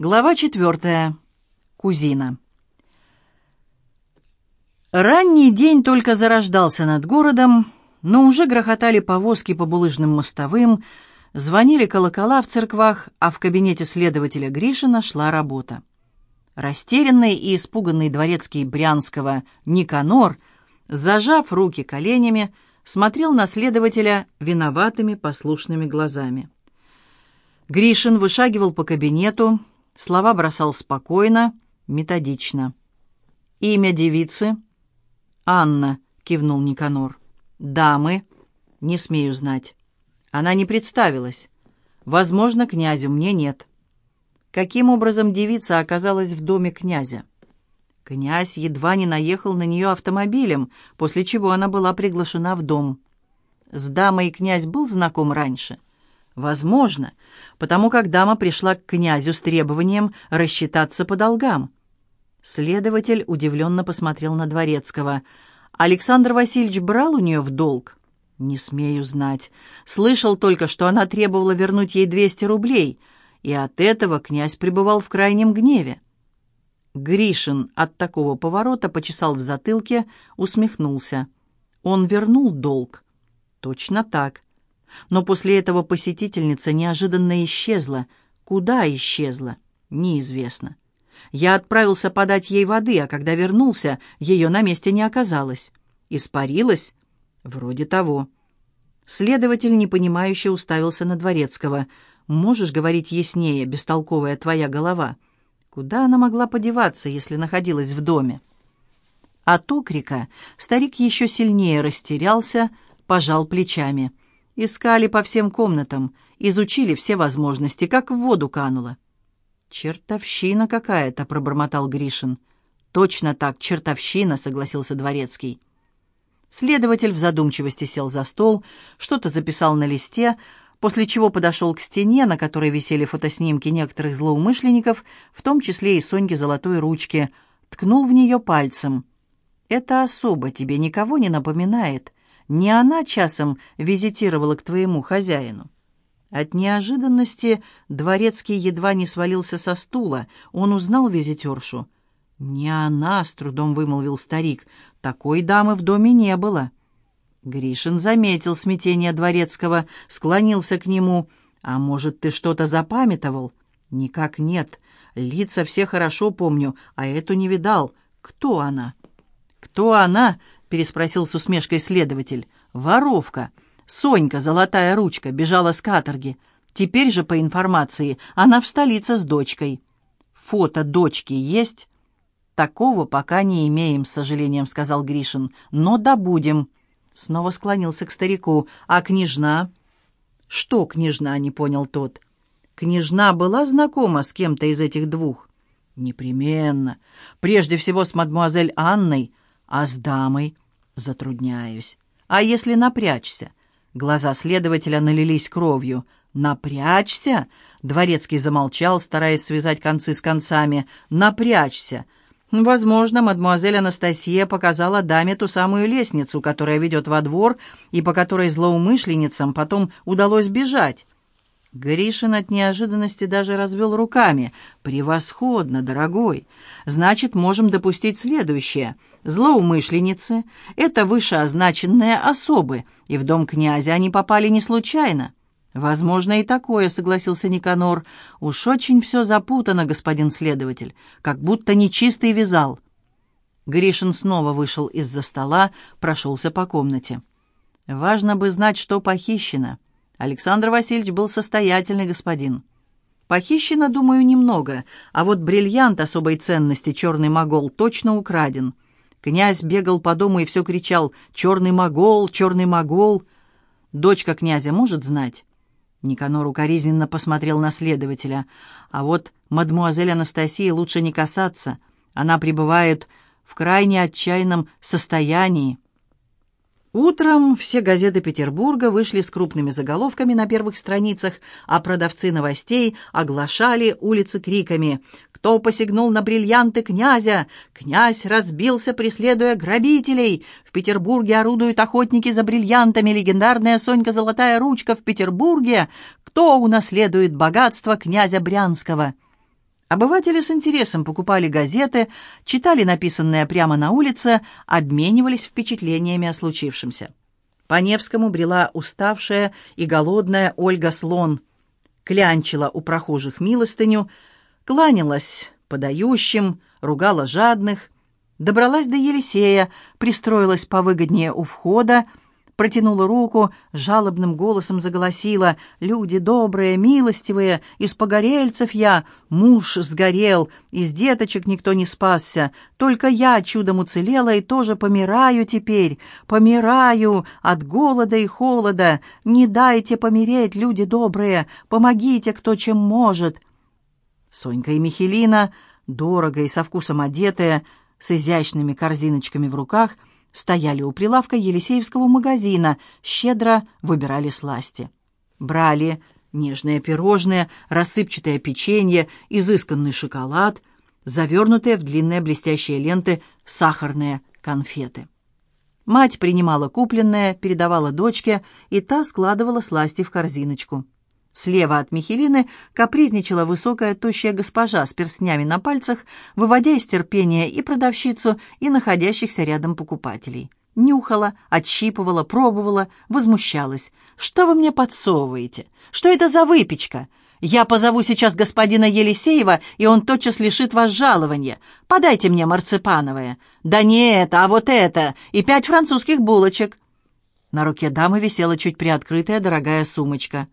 Глава четвертая. Кузина. Ранний день только зарождался над городом, но уже грохотали повозки по булыжным мостовым, звонили колокола в церквах, а в кабинете следователя Гришина шла работа. Растерянный и испуганный дворецкий Брянского Никанор, зажав руки коленями, смотрел на следователя виноватыми послушными глазами. Гришин вышагивал по кабинету, Слова бросал спокойно, методично. «Имя девицы?» «Анна», — кивнул Никанор. «Дамы?» «Не смею знать». Она не представилась. «Возможно, князю, мне нет». Каким образом девица оказалась в доме князя? Князь едва не наехал на нее автомобилем, после чего она была приглашена в дом. С дамой князь был знаком раньше — Возможно, потому как дама пришла к князю с требованием рассчитаться по долгам. Следователь удивленно посмотрел на Дворецкого. «Александр Васильевич брал у нее в долг?» «Не смею знать. Слышал только, что она требовала вернуть ей 200 рублей, и от этого князь пребывал в крайнем гневе». Гришин от такого поворота почесал в затылке, усмехнулся. «Он вернул долг». «Точно так. Но после этого посетительница неожиданно исчезла. Куда исчезла? Неизвестно. Я отправился подать ей воды, а когда вернулся, ее на месте не оказалось. Испарилась? Вроде того. Следователь, непонимающе, уставился на Дворецкого. «Можешь говорить яснее, бестолковая твоя голова? Куда она могла подеваться, если находилась в доме?» От окрика старик еще сильнее растерялся, пожал плечами – Искали по всем комнатам, изучили все возможности, как в воду кануло. «Чертовщина какая-то», — пробормотал Гришин. «Точно так, чертовщина», — согласился Дворецкий. Следователь в задумчивости сел за стол, что-то записал на листе, после чего подошел к стене, на которой висели фотоснимки некоторых злоумышленников, в том числе и Соньки золотой ручки, ткнул в нее пальцем. «Это особо тебе никого не напоминает?» Не она часом визитировала к твоему хозяину?» От неожиданности дворецкий едва не свалился со стула. Он узнал визитершу. «Не она», — с трудом вымолвил старик. «Такой дамы в доме не было». Гришин заметил смятение дворецкого, склонился к нему. «А может, ты что-то запамятовал?» «Никак нет. Лица все хорошо помню, а эту не видал. Кто она?» «Кто она?» Переспросил с усмешкой следователь. «Воровка. Сонька, золотая ручка, бежала с каторги. Теперь же, по информации, она в столице с дочкой. Фото дочки есть?» «Такого пока не имеем, с сожалением», — сказал Гришин. «Но добудем». Снова склонился к старику. «А княжна?» «Что княжна?» — не понял тот. «Княжна была знакома с кем-то из этих двух?» «Непременно. Прежде всего с мадмуазель Анной, а с дамой затрудняюсь. А если напрячься? Глаза следователя налились кровью. «Напрячься?» Дворецкий замолчал, стараясь связать концы с концами. «Напрячься!» Возможно, мадемуазель Анастасия показала даме ту самую лестницу, которая ведет во двор, и по которой злоумышленницам потом удалось бежать. Гришин от неожиданности даже развел руками. «Превосходно, дорогой! Значит, можем допустить следующее. Злоумышленницы — это вышеозначенные особы, и в дом князя они попали не случайно». «Возможно, и такое», — согласился Никанор. «Уж очень все запутано, господин следователь, как будто нечистый вязал». Гришин снова вышел из-за стола, прошелся по комнате. «Важно бы знать, что похищено». Александр Васильевич был состоятельный господин. Похищено, думаю, немного, а вот бриллиант особой ценности «Черный могол» точно украден. Князь бегал по дому и все кричал «Черный могол! Черный могол!» Дочка князя может знать? Никанор укоризненно посмотрел на следователя. А вот мадмуазель Анастасии лучше не касаться. Она пребывает в крайне отчаянном состоянии. Утром все газеты Петербурга вышли с крупными заголовками на первых страницах, а продавцы новостей оглашали улицы криками «Кто посягнул на бриллианты князя? Князь разбился, преследуя грабителей! В Петербурге орудуют охотники за бриллиантами, легендарная Сонька Золотая Ручка в Петербурге! Кто унаследует богатство князя Брянского?» Обыватели с интересом покупали газеты, читали написанное прямо на улице, обменивались впечатлениями о случившемся. По Невскому брела уставшая и голодная Ольга Слон. Клянчила у прохожих милостыню, кланялась подающим, ругала жадных, добралась до Елисея, пристроилась повыгоднее у входа, протянула руку, жалобным голосом заголосила «Люди добрые, милостивые, из погорельцев я, муж сгорел, из деточек никто не спасся, только я чудом уцелела и тоже помираю теперь, помираю от голода и холода, не дайте помереть, люди добрые, помогите, кто чем может». Сонька и Михелина, дорого и со вкусом одетые, с изящными корзиночками в руках – стояли у прилавка Елисеевского магазина, щедро выбирали сласти. Брали нежные пирожные, рассыпчатое печенье, изысканный шоколад, завернутые в длинные блестящие ленты сахарные конфеты. Мать принимала купленное, передавала дочке, и та складывала сласти в корзиночку. Слева от Михелины капризничала высокая тощая госпожа с перстнями на пальцах, выводя из терпения и продавщицу, и находящихся рядом покупателей. Нюхала, отщипывала, пробовала, возмущалась. «Что вы мне подсовываете? Что это за выпечка? Я позову сейчас господина Елисеева, и он тотчас лишит вас жалования. Подайте мне марципановое». «Да не это, а вот это, и пять французских булочек». На руке дамы висела чуть приоткрытая дорогая сумочка.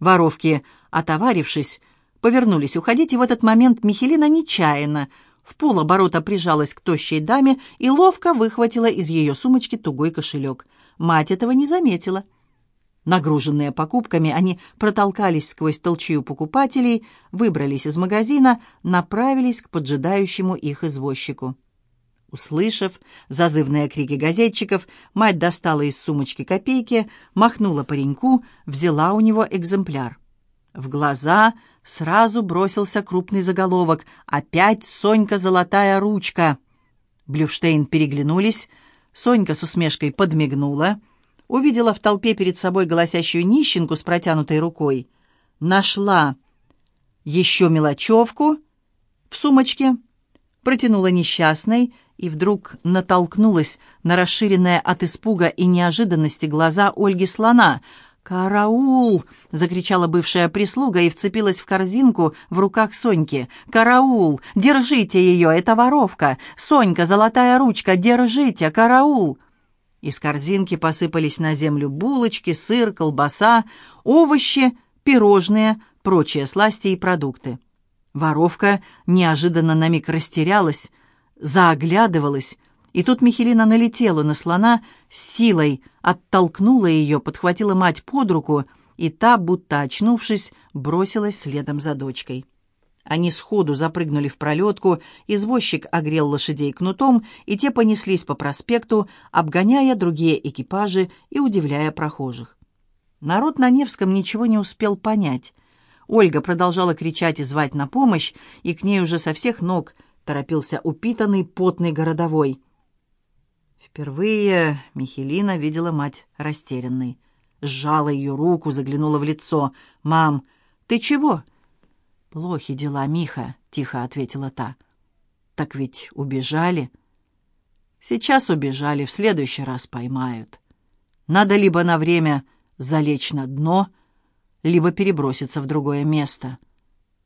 Воровки, отоварившись, повернулись уходить, и в этот момент Михелина нечаянно в полоборота прижалась к тощей даме и ловко выхватила из ее сумочки тугой кошелек. Мать этого не заметила. Нагруженные покупками, они протолкались сквозь толчью покупателей, выбрались из магазина, направились к поджидающему их извозчику. Услышав зазывные крики газетчиков, мать достала из сумочки копейки, махнула пареньку, взяла у него экземпляр. В глаза сразу бросился крупный заголовок. «Опять Сонька золотая ручка». Блюштейн переглянулись, Сонька с усмешкой подмигнула, увидела в толпе перед собой голосящую нищенку с протянутой рукой, нашла еще мелочевку в сумочке, протянула несчастной и вдруг натолкнулась на расширенное от испуга и неожиданности глаза Ольги Слона. «Караул!» — закричала бывшая прислуга и вцепилась в корзинку в руках Соньки. «Караул! Держите ее! Это воровка! Сонька, золотая ручка, держите! Караул!» Из корзинки посыпались на землю булочки, сыр, колбаса, овощи, пирожные, прочие сласти и продукты. Воровка неожиданно на миг растерялась, зааглядывалась, и тут Михелина налетела на слона, с силой оттолкнула ее, подхватила мать под руку, и та, будто очнувшись, бросилась следом за дочкой. Они сходу запрыгнули в пролетку, извозчик огрел лошадей кнутом, и те понеслись по проспекту, обгоняя другие экипажи и удивляя прохожих. Народ на Невском ничего не успел понять. Ольга продолжала кричать и звать на помощь, и к ней уже со всех ног – торопился упитанный, потный городовой. Впервые Михелина видела мать растерянной. Сжала ее руку, заглянула в лицо. «Мам, ты чего?» «Плохи дела, Миха», — тихо ответила та. «Так ведь убежали?» «Сейчас убежали, в следующий раз поймают. Надо либо на время залечь на дно, либо переброситься в другое место.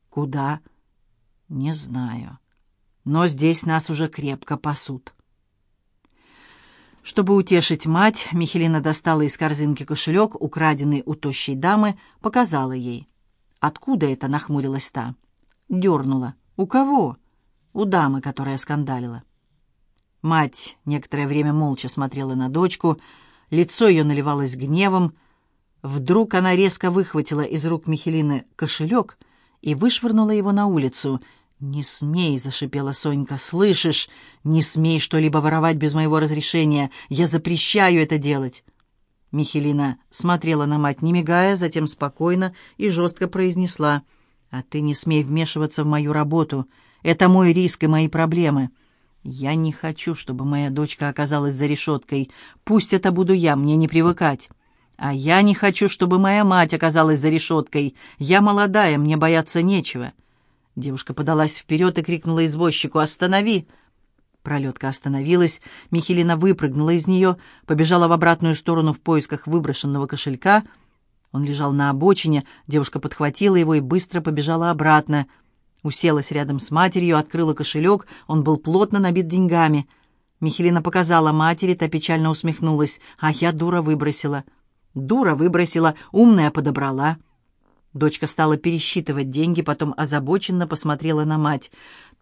Куда? Не знаю» но здесь нас уже крепко пасут. Чтобы утешить мать, Михелина достала из корзинки кошелек, украденный у тощей дамы, показала ей. «Откуда это?» — нахмурилась та. Дернула. «У кого?» «У дамы, которая скандалила». Мать некоторое время молча смотрела на дочку, лицо ее наливалось гневом. Вдруг она резко выхватила из рук Михелины кошелек и вышвырнула его на улицу — «Не смей!» — зашипела Сонька. «Слышишь? Не смей что-либо воровать без моего разрешения! Я запрещаю это делать!» Михелина смотрела на мать, не мигая, затем спокойно и жестко произнесла. «А ты не смей вмешиваться в мою работу. Это мой риск и мои проблемы. Я не хочу, чтобы моя дочка оказалась за решеткой. Пусть это буду я, мне не привыкать. А я не хочу, чтобы моя мать оказалась за решеткой. Я молодая, мне бояться нечего». Девушка подалась вперед и крикнула извозчику «Останови!». Пролетка остановилась, Михелина выпрыгнула из нее, побежала в обратную сторону в поисках выброшенного кошелька. Он лежал на обочине, девушка подхватила его и быстро побежала обратно. Уселась рядом с матерью, открыла кошелек, он был плотно набит деньгами. Михелина показала матери, та печально усмехнулась. «А я дура выбросила». «Дура выбросила, умная подобрала». Дочка стала пересчитывать деньги, потом озабоченно посмотрела на мать.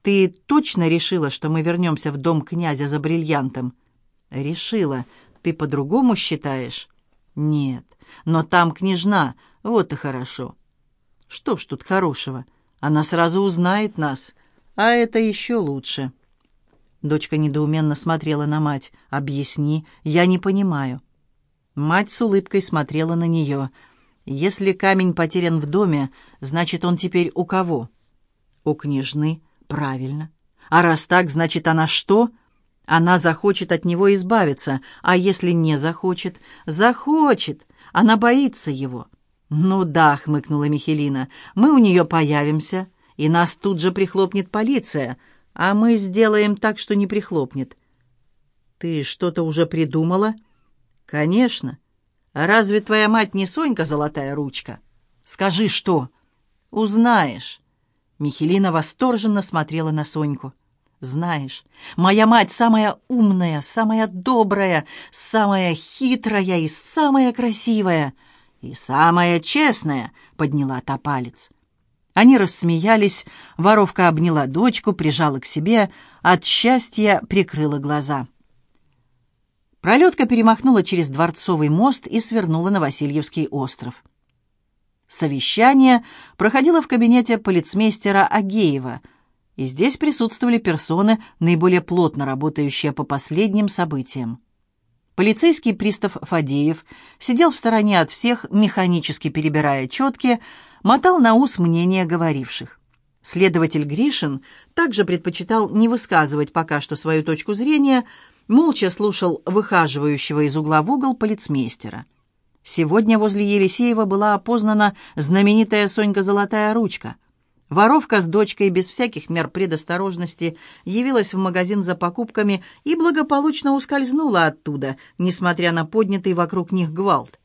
«Ты точно решила, что мы вернемся в дом князя за бриллиантом?» «Решила. Ты по-другому считаешь?» «Нет. Но там княжна. Вот и хорошо». «Что ж тут хорошего? Она сразу узнает нас. А это еще лучше». Дочка недоуменно смотрела на мать. «Объясни, я не понимаю». Мать с улыбкой смотрела на нее – если камень потерян в доме, значит, он теперь у кого? У княжны, правильно. А раз так, значит, она что? Она захочет от него избавиться, а если не захочет? Захочет. Она боится его. Ну да, хмыкнула Михелина, мы у нее появимся, и нас тут же прихлопнет полиция, а мы сделаем так, что не прихлопнет. Ты что-то уже придумала? Конечно. «Разве твоя мать не Сонька золотая ручка? Скажи, что?» «Узнаешь». Михелина восторженно смотрела на Соньку. «Знаешь, моя мать самая умная, самая добрая, самая хитрая и самая красивая, и самая честная», — подняла та палец. Они рассмеялись, воровка обняла дочку, прижала к себе, от счастья прикрыла глаза. Пролетка перемахнула через Дворцовый мост и свернула на Васильевский остров. Совещание проходило в кабинете полицмейстера Агеева, и здесь присутствовали персоны, наиболее плотно работающие по последним событиям. Полицейский пристав Фадеев сидел в стороне от всех, механически перебирая четки, мотал на ус мнения говоривших. Следователь Гришин также предпочитал не высказывать пока что свою точку зрения, молча слушал выхаживающего из угла в угол полицмейстера. Сегодня возле Елисеева была опознана знаменитая Сонька Золотая Ручка. Воровка с дочкой без всяких мер предосторожности явилась в магазин за покупками и благополучно ускользнула оттуда, несмотря на поднятый вокруг них гвалт.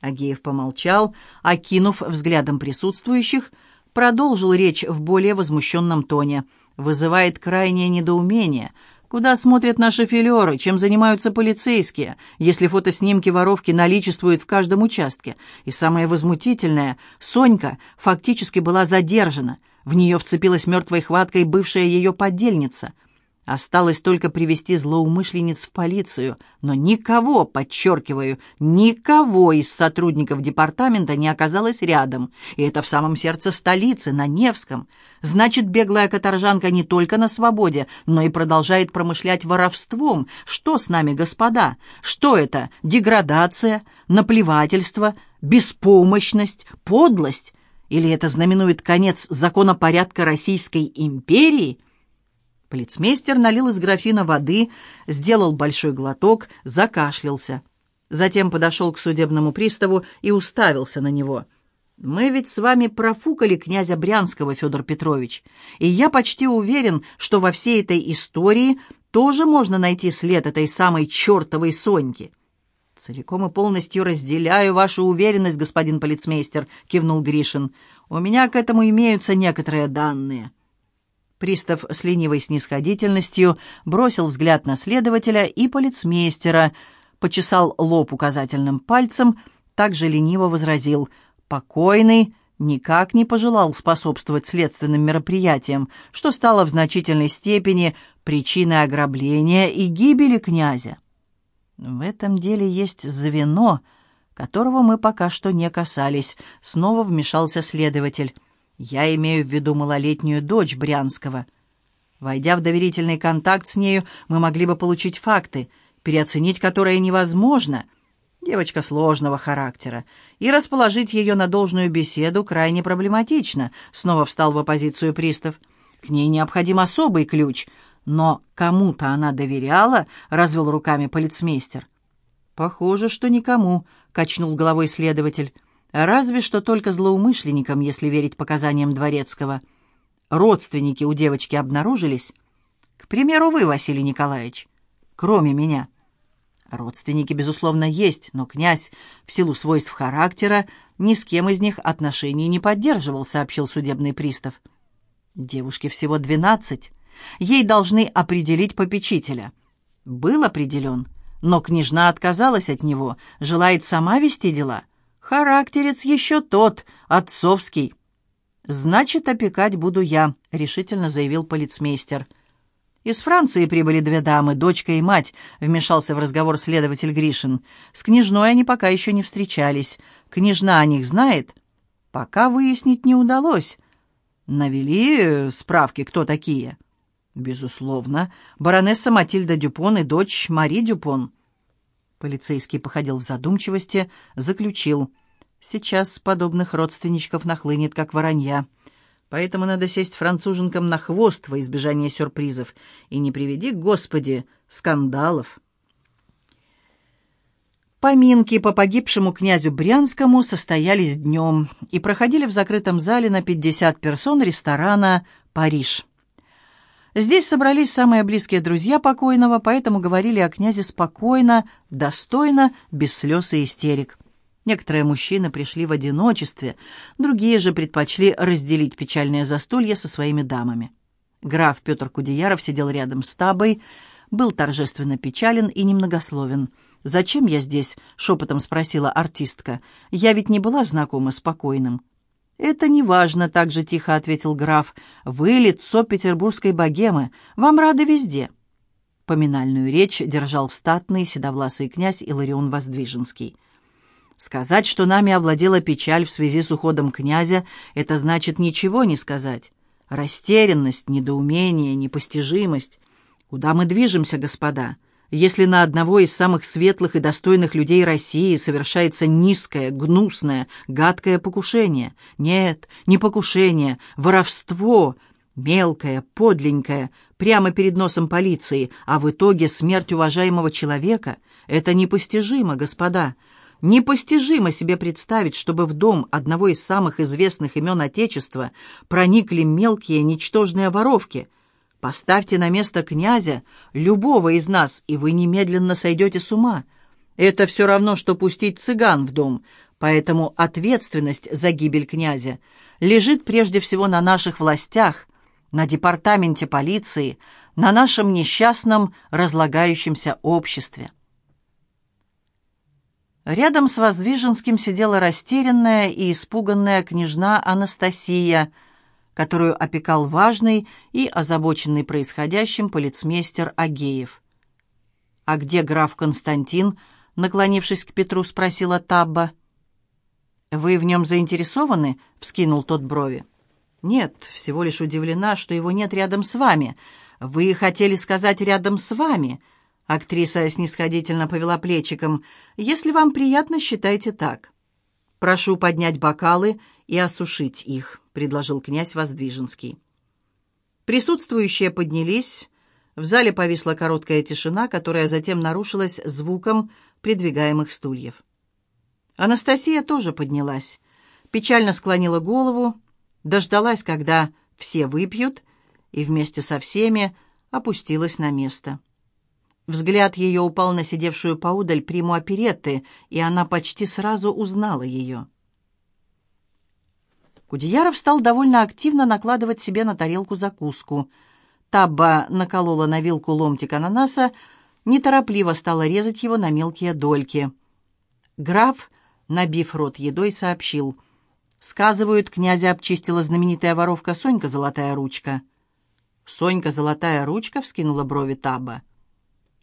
Агеев помолчал, окинув взглядом присутствующих, продолжил речь в более возмущенном тоне. «Вызывает крайнее недоумение – Куда смотрят наши филеры, чем занимаются полицейские, если фотоснимки воровки наличествуют в каждом участке? И самое возмутительное, Сонька фактически была задержана. В нее вцепилась мертвой хваткой бывшая ее подельница – Осталось только привести злоумышленниц в полицию, но никого, подчеркиваю, никого из сотрудников департамента не оказалось рядом, и это в самом сердце столицы, на Невском. Значит, беглая каторжанка не только на свободе, но и продолжает промышлять воровством. Что с нами, господа? Что это? Деградация, наплевательство, беспомощность, подлость? Или это знаменует конец законопорядка Российской империи?» Полицмейстер налил из графина воды, сделал большой глоток, закашлялся. Затем подошел к судебному приставу и уставился на него. «Мы ведь с вами профукали князя Брянского, Федор Петрович, и я почти уверен, что во всей этой истории тоже можно найти след этой самой чертовой Соньки». «Целиком и полностью разделяю вашу уверенность, господин полицмейстер», — кивнул Гришин. «У меня к этому имеются некоторые данные». Пристав с ленивой снисходительностью бросил взгляд на следователя и полицмейстера, почесал лоб указательным пальцем, также лениво возразил «Покойный» никак не пожелал способствовать следственным мероприятиям, что стало в значительной степени причиной ограбления и гибели князя. В этом деле есть звено, которого мы пока что не касались, снова вмешался следователь. Я имею в виду малолетнюю дочь Брянского. Войдя в доверительный контакт с нею, мы могли бы получить факты, переоценить которые невозможно. Девочка сложного характера. И расположить ее на должную беседу крайне проблематично, снова встал в оппозицию пристав. К ней необходим особый ключ. Но кому-то она доверяла, развел руками полицмейстер. «Похоже, что никому», — качнул головой следователь. Разве что только злоумышленникам, если верить показаниям Дворецкого. родственники у девочки обнаружились? К примеру, вы, Василий Николаевич, кроме меня. Родственники, безусловно, есть, но князь, в силу свойств характера, ни с кем из них отношений не поддерживал, сообщил судебный пристав. Девушке всего двенадцать. Ей должны определить попечителя. Был определен, но княжна отказалась от него, желает сама вести дела. Характерец еще тот, отцовский. «Значит, опекать буду я», — решительно заявил полицмейстер. «Из Франции прибыли две дамы, дочка и мать», — вмешался в разговор следователь Гришин. «С княжной они пока еще не встречались. Княжна о них знает?» «Пока выяснить не удалось». «Навели э, справки, кто такие?» «Безусловно. Баронесса Матильда Дюпон и дочь Мари Дюпон». Полицейский походил в задумчивости, заключил. «Сейчас подобных родственничков нахлынет, как воронья». Поэтому надо сесть француженкам на хвост во избежание сюрпризов. И не приведи, Господи, скандалов. Поминки по погибшему князю Брянскому состоялись днем и проходили в закрытом зале на 50 персон ресторана «Париж». Здесь собрались самые близкие друзья покойного, поэтому говорили о князе спокойно, достойно, без слез и истерик. Некоторые мужчины пришли в одиночестве, другие же предпочли разделить печальное застолье со своими дамами. Граф Петр Кудеяров сидел рядом с Табой, был торжественно печален и немногословен. «Зачем я здесь?» — шепотом спросила артистка. «Я ведь не была знакома с покойным». «Это не важно», — так же тихо ответил граф. «Вы — лицо петербургской богемы. Вам рады везде». Поминальную речь держал статный седовласый князь Иларион Воздвиженский. Сказать, что нами овладела печаль в связи с уходом князя, это значит ничего не сказать. Растерянность, недоумение, непостижимость. Куда мы движемся, господа? Если на одного из самых светлых и достойных людей России совершается низкое, гнусное, гадкое покушение. Нет, не покушение, воровство, мелкое, подленькое, прямо перед носом полиции, а в итоге смерть уважаемого человека, это непостижимо, господа. Непостижимо себе представить, чтобы в дом одного из самых известных имен Отечества проникли мелкие ничтожные воровки. Поставьте на место князя любого из нас, и вы немедленно сойдете с ума. Это все равно, что пустить цыган в дом, поэтому ответственность за гибель князя лежит прежде всего на наших властях, на департаменте полиции, на нашем несчастном разлагающемся обществе. Рядом с Воздвиженским сидела растерянная и испуганная княжна Анастасия, которую опекал важный и озабоченный происходящим полицмейстер Агеев. «А где граф Константин?» — наклонившись к Петру, спросила Табба. «Вы в нем заинтересованы?» — вскинул тот брови. «Нет, всего лишь удивлена, что его нет рядом с вами. Вы хотели сказать «рядом с вами», — Актриса снисходительно повела плечиком. «Если вам приятно, считайте так». «Прошу поднять бокалы и осушить их», — предложил князь Воздвиженский. Присутствующие поднялись. В зале повисла короткая тишина, которая затем нарушилась звуком придвигаемых стульев. Анастасия тоже поднялась, печально склонила голову, дождалась, когда все выпьют, и вместе со всеми опустилась на место. Взгляд ее упал на сидевшую поудаль приму оперетты, и она почти сразу узнала ее. Кудеяров стал довольно активно накладывать себе на тарелку закуску. Табба наколола на вилку ломтик ананаса, неторопливо стала резать его на мелкие дольки. Граф, набив рот едой, сообщил. «Сказывают, князя обчистила знаменитая воровка Сонька Золотая Ручка». «Сонька Золотая Ручка?» — вскинула брови Таба.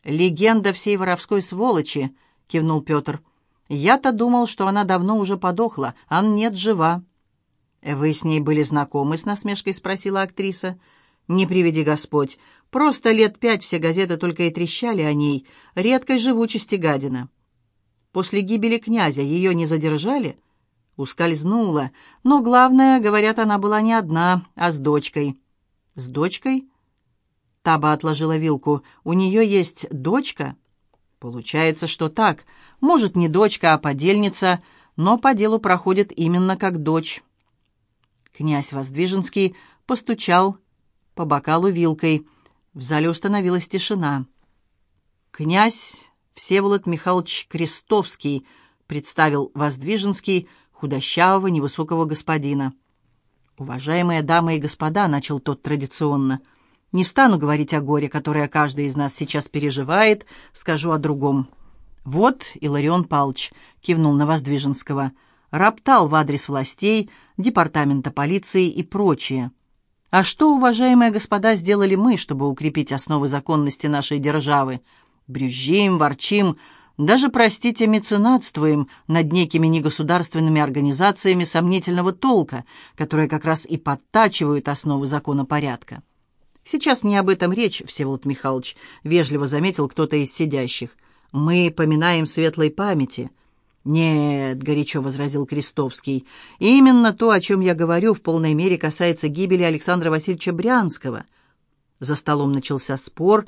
«Легенда всей воровской сволочи», — кивнул Петр. «Я-то думал, что она давно уже подохла, а нет, жива». «Вы с ней были знакомы?» — с насмешкой спросила актриса. «Не приведи Господь. Просто лет пять все газеты только и трещали о ней. Редкой живучести гадина». «После гибели князя ее не задержали?» Ускользнула. Но главное, говорят, она была не одна, а с дочкой. «С дочкой?» Таба отложила вилку. «У нее есть дочка?» «Получается, что так. Может, не дочка, а подельница, но по делу проходит именно как дочь». Князь Воздвиженский постучал по бокалу вилкой. В зале установилась тишина. «Князь Всеволод Михайлович Крестовский», — представил Воздвиженский худощавого невысокого господина. «Уважаемые дамы и господа», — начал тот традиционно, — «не стану говорить о горе, которое каждый из нас сейчас переживает, скажу о другом». «Вот Иларион Палч», — кивнул на Воздвиженского, — роптал в адрес властей, департамента полиции и прочее. А что, уважаемые господа, сделали мы, чтобы укрепить основы законности нашей державы? Брюзжим, ворчим, даже, простите, меценатствуем над некими негосударственными организациями сомнительного толка, которые как раз и подтачивают основы законопорядка. Сейчас не об этом речь, Всеволод Михайлович, вежливо заметил кто-то из сидящих. Мы поминаем светлой памяти. «Нет», — горячо возразил Крестовский, — «именно то, о чем я говорю, в полной мере касается гибели Александра Васильевича Брянского». За столом начался спор.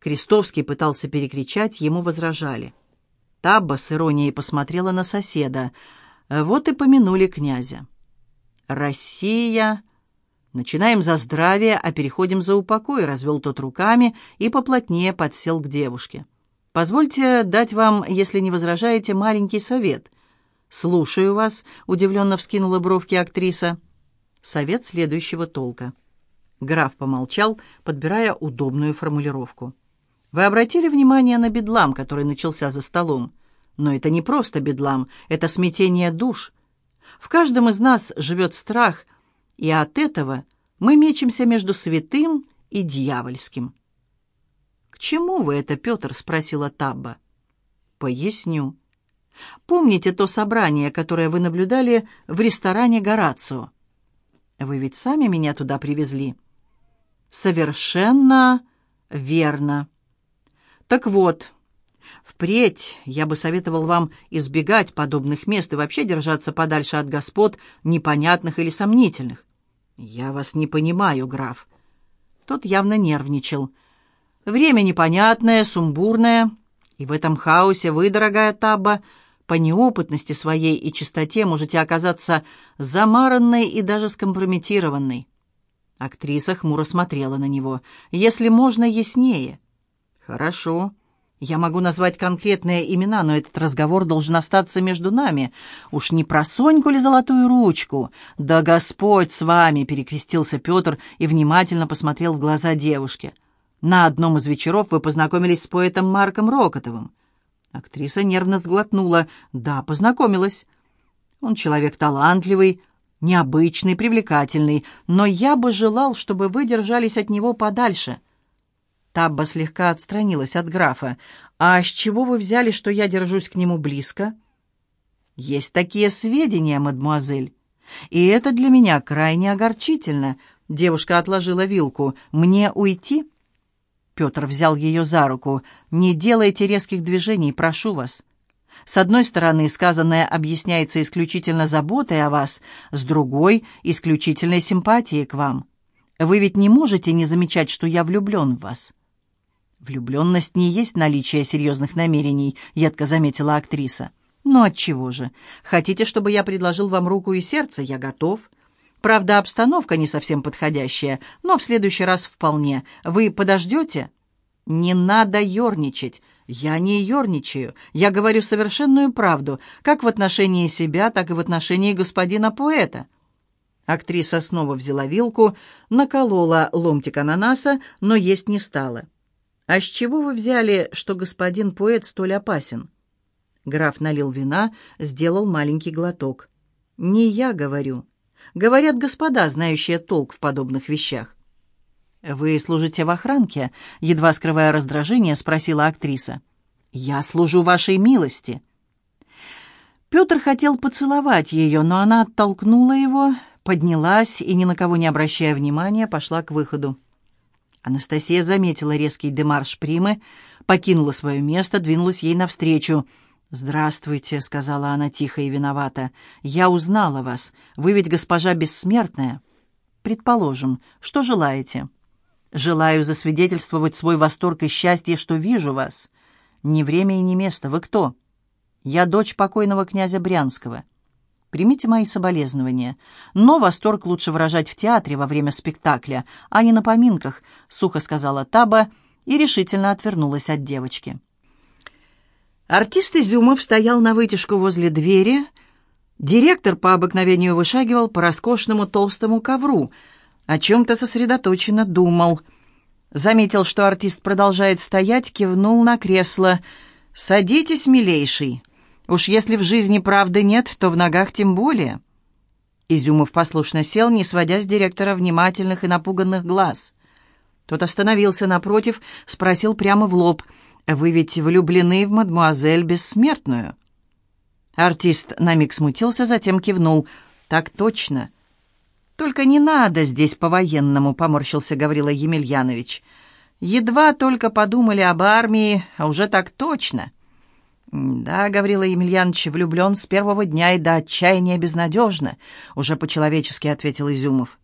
Крестовский пытался перекричать, ему возражали. Табба с иронией посмотрела на соседа. Вот и помянули князя. «Россия...» «Начинаем за здравие, а переходим за упокой», — развел тот руками и поплотнее подсел к девушке. «Позвольте дать вам, если не возражаете, маленький совет». «Слушаю вас», — удивленно вскинула бровки актриса. «Совет следующего толка». Граф помолчал, подбирая удобную формулировку. Вы обратили внимание на бедлам, который начался за столом? Но это не просто бедлам, это смятение душ. В каждом из нас живет страх, и от этого мы мечемся между святым и дьявольским. «К чему вы это, Петр?» — спросила Табба. «Поясню. Помните то собрание, которое вы наблюдали в ресторане Горацио? Вы ведь сами меня туда привезли?» «Совершенно верно». Так вот, впредь я бы советовал вам избегать подобных мест и вообще держаться подальше от господ, непонятных или сомнительных. Я вас не понимаю, граф. Тот явно нервничал. Время непонятное, сумбурное, и в этом хаосе вы, дорогая Табба, по неопытности своей и чистоте можете оказаться замаранной и даже скомпрометированной. Актриса хмуро смотрела на него. «Если можно, яснее». «Хорошо. Я могу назвать конкретные имена, но этот разговор должен остаться между нами. Уж не про Соньку ли золотую ручку? Да Господь с вами!» — перекрестился Петр и внимательно посмотрел в глаза девушке. «На одном из вечеров вы познакомились с поэтом Марком Рокотовым». Актриса нервно сглотнула. «Да, познакомилась. Он человек талантливый, необычный, привлекательный, но я бы желал, чтобы вы держались от него подальше». Табба слегка отстранилась от графа. «А с чего вы взяли, что я держусь к нему близко?» «Есть такие сведения, мадемуазель. И это для меня крайне огорчительно». Девушка отложила вилку. «Мне уйти?» Петр взял ее за руку. «Не делайте резких движений, прошу вас. С одной стороны, сказанное объясняется исключительно заботой о вас, с другой — исключительной симпатией к вам. Вы ведь не можете не замечать, что я влюблен в вас». «Влюбленность не есть наличие серьезных намерений», — едко заметила актриса. «Ну отчего же? Хотите, чтобы я предложил вам руку и сердце? Я готов. Правда, обстановка не совсем подходящая, но в следующий раз вполне. Вы подождете?» «Не надо ерничать. Я не ерничаю. Я говорю совершенную правду, как в отношении себя, так и в отношении господина поэта». Актриса снова взяла вилку, наколола ломтик ананаса, но есть не стала. «А с чего вы взяли, что господин поэт столь опасен?» Граф налил вина, сделал маленький глоток. «Не я говорю. Говорят господа, знающие толк в подобных вещах». «Вы служите в охранке?» — едва скрывая раздражение, спросила актриса. «Я служу вашей милости». Петр хотел поцеловать ее, но она оттолкнула его, поднялась и, ни на кого не обращая внимания, пошла к выходу. Анастасия заметила резкий демарш Примы, покинула свое место, двинулась ей навстречу. «Здравствуйте», — сказала она тихо и виновата. «Я узнала вас. Вы ведь госпожа бессмертная». «Предположим. Что желаете?» «Желаю засвидетельствовать свой восторг и счастье, что вижу вас. Не время и не место. Вы кто?» «Я дочь покойного князя Брянского». Примите мои соболезнования. Но восторг лучше выражать в театре во время спектакля, а не на поминках», — сухо сказала Таба и решительно отвернулась от девочки. Артист Изюмов стоял на вытяжку возле двери. Директор по обыкновению вышагивал по роскошному толстому ковру, о чем-то сосредоточенно думал. Заметил, что артист продолжает стоять, кивнул на кресло. «Садитесь, милейший. Уж если в жизни правды нет, то в ногах тем более». Изюмов послушно сел, не сводя с директора внимательных и напуганных глаз. Тот остановился напротив, спросил прямо в лоб — вы ведь влюблены в мадмуазель Бессмертную?» Артист на миг смутился, затем кивнул. «Так точно». «Только не надо здесь по-военному», — поморщился Гаврила Емельянович. «Едва только подумали об армии, а уже так точно». «Да, Гаврила Емельянович влюблен с первого дня и до отчаяния безнадежно», — уже по-человечески ответил Изюмов.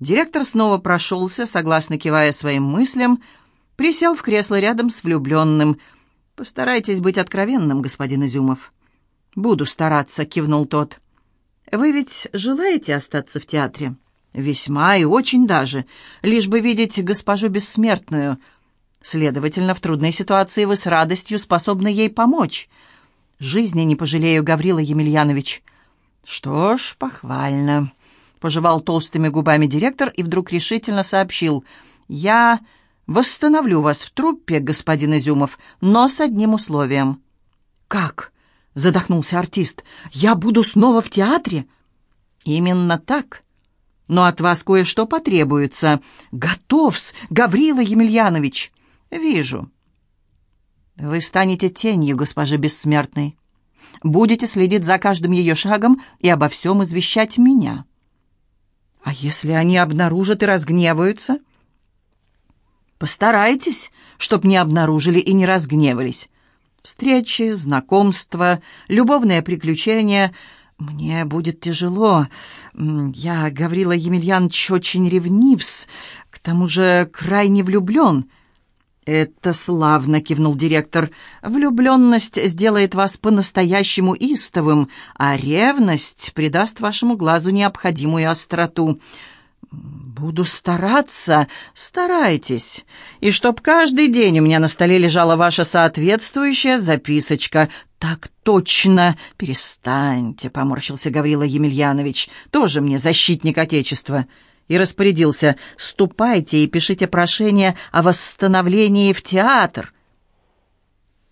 Директор снова прошелся, согласно кивая своим мыслям, — присел в кресло рядом с влюбленным. «Постарайтесь быть откровенным, господин Изюмов». «Буду стараться», — кивнул тот. «Вы ведь желаете остаться в театре?» «Весьма и очень даже, лишь бы видеть госпожу бессмертную. Следовательно, в трудной ситуации вы с радостью способны ей помочь. Жизни не пожалею, Гаврила Емельянович». «Что ж, похвально», — пожевал толстыми губами директор и вдруг решительно сообщил. «Я Восстановлю вас в труппе, господин Изюмов, но с одним условием». «Как?» — задохнулся артист. «Я буду снова в театре?» «Именно так. Но от вас кое-что потребуется. Готовс, Гаврила Емельянович!» «Вижу. Вы станете тенью госпожи Бессмертной. Будете следить за каждым ее шагом и обо всем извещать меня». «А если они обнаружат и разгневаются?» Постарайтесь, чтоб не обнаружили и не разгневались. Встречи, знакомства, любовные приключения. Мне будет тяжело. Я, Гаврила Емельянович, очень ревнивс, к тому же крайне влюблен». «Это славно», — кивнул директор. «Влюбленность сделает вас по-настоящему истовым, а ревность придаст вашему глазу необходимую остроту. «Буду стараться. Старайтесь. И чтоб каждый день у меня на столе лежала ваша соответствующая записочка. Так точно. Перестаньте», — поморщился Гаврила Емельянович. «Тоже мне защитник Отечества». И распорядился. «Ступайте и пишите прошение о восстановлении в театр».